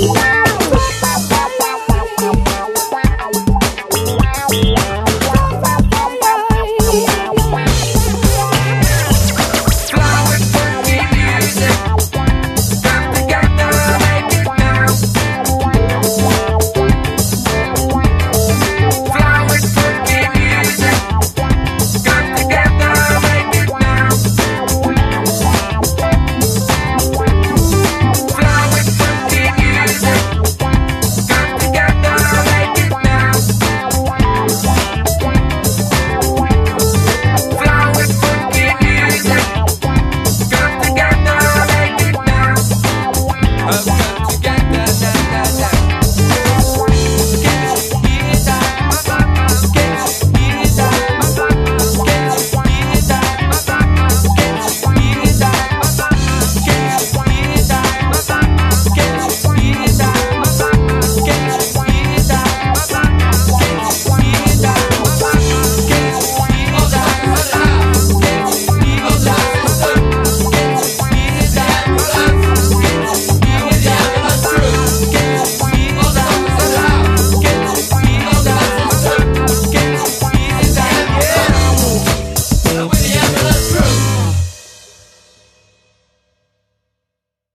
Yeah.